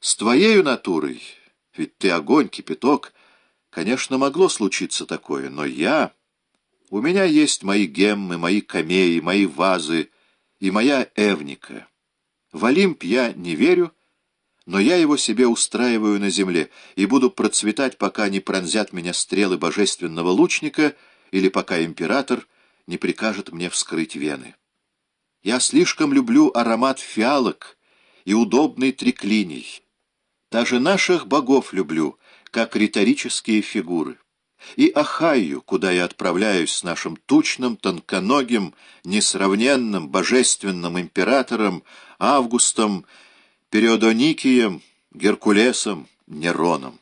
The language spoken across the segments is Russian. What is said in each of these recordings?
С твоею натурой, ведь ты огонь, кипяток, конечно, могло случиться такое, но я... У меня есть мои геммы, мои камеи, мои вазы и моя Эвника. В Олимп я не верю, но я его себе устраиваю на земле и буду процветать, пока не пронзят меня стрелы божественного лучника или пока император не прикажет мне вскрыть вены. Я слишком люблю аромат фиалок и удобный триклиний. Даже наших богов люблю, как риторические фигуры. И Ахайю, куда я отправляюсь с нашим тучным, тонконогим, несравненным, божественным императором Августом, Периодоникием, Геркулесом, Нероном.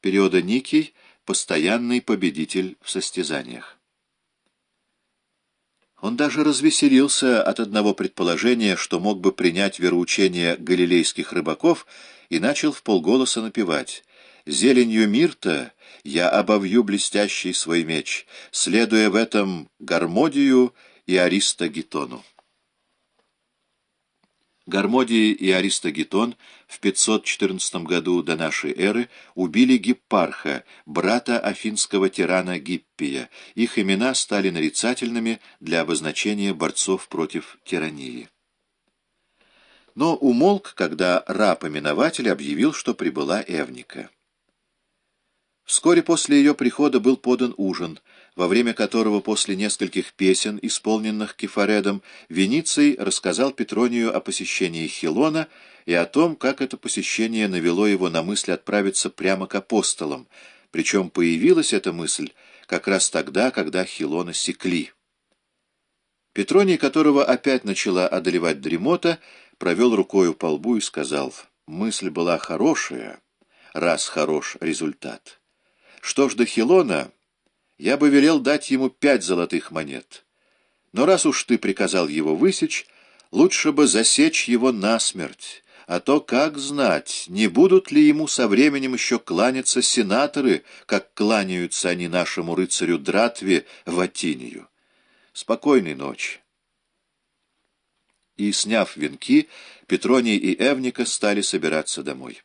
Периодоникий — постоянный победитель в состязаниях. Он даже развеселился от одного предположения, что мог бы принять вероучение галилейских рыбаков, и начал в полголоса напевать «Зеленью мирта я обовью блестящий свой меч, следуя в этом Гармодию и Аристогетону». Гармодий и Аристогетон в 514 году до нашей эры убили Гиппарха, брата афинского тирана Гиппия. Их имена стали нарицательными для обозначения борцов против тирании. Но умолк, когда раб-именователь объявил, что прибыла Эвника. Вскоре после ее прихода был подан ужин, во время которого после нескольких песен, исполненных Кефаредом, Вениций рассказал Петронию о посещении Хилона и о том, как это посещение навело его на мысль отправиться прямо к апостолам, причем появилась эта мысль как раз тогда, когда Хилона секли. Петроний, которого опять начала одолевать дремота, провел рукою по лбу и сказал, «Мысль была хорошая, раз хорош результат». Что ж до Хилона, я бы велел дать ему пять золотых монет. Но раз уж ты приказал его высечь, лучше бы засечь его насмерть, а то, как знать, не будут ли ему со временем еще кланяться сенаторы, как кланяются они нашему рыцарю Дратве Ватинию. Спокойной ночи. И, сняв венки, Петроний и Эвника стали собираться домой.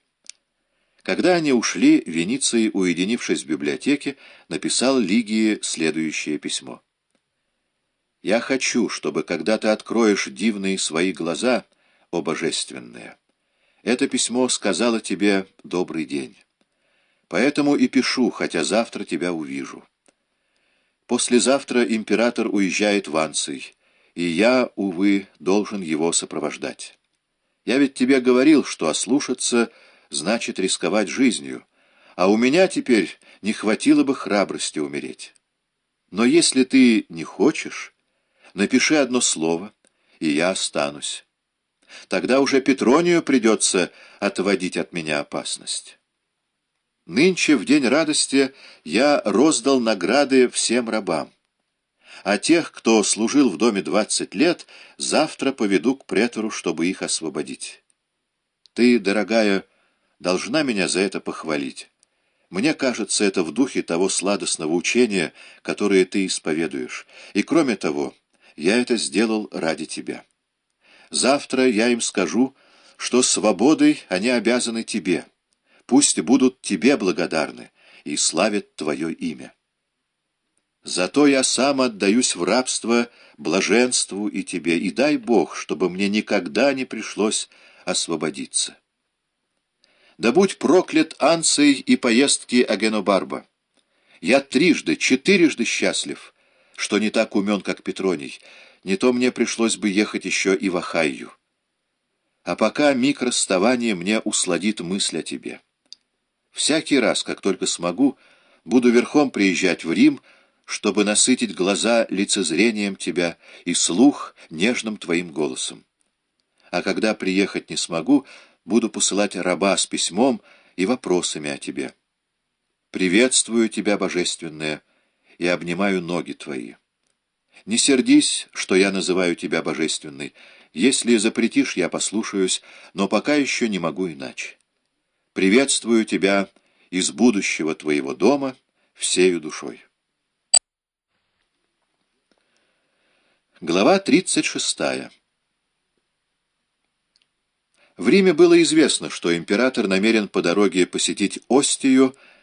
Когда они ушли, Вениций, уединившись в библиотеке, написал Лигии следующее письмо. «Я хочу, чтобы, когда ты откроешь дивные свои глаза, о божественное, это письмо сказала тебе «добрый день». Поэтому и пишу, хотя завтра тебя увижу. Послезавтра император уезжает в Анций, и я, увы, должен его сопровождать. Я ведь тебе говорил, что ослушаться — значит рисковать жизнью, а у меня теперь не хватило бы храбрости умереть. Но если ты не хочешь, напиши одно слово, и я останусь. Тогда уже Петронию придется отводить от меня опасность. Нынче, в день радости, я роздал награды всем рабам. А тех, кто служил в доме двадцать лет, завтра поведу к претору, чтобы их освободить. Ты, дорогая, должна меня за это похвалить. Мне кажется, это в духе того сладостного учения, которое ты исповедуешь. И кроме того, я это сделал ради тебя. Завтра я им скажу, что свободой они обязаны тебе. Пусть будут тебе благодарны и славят твое имя. Зато я сам отдаюсь в рабство блаженству и тебе, и дай Бог, чтобы мне никогда не пришлось освободиться. Да будь проклят Анций и поездки Агенобарба. Я трижды, четырежды счастлив, что не так умен, как Петроний. Не то мне пришлось бы ехать еще и в Ахайю. А пока миг расставания мне усладит мысль о тебе. Всякий раз, как только смогу, буду верхом приезжать в Рим, чтобы насытить глаза лицезрением тебя и слух нежным твоим голосом. А когда приехать не смогу, буду посылать раба с письмом и вопросами о тебе. Приветствую тебя, божественная, и обнимаю ноги твои. Не сердись, что я называю тебя божественной. Если запретишь, я послушаюсь, но пока еще не могу иначе. Приветствую тебя из будущего твоего дома всею душой. Глава тридцать шестая В Риме было известно, что император намерен по дороге посетить Остию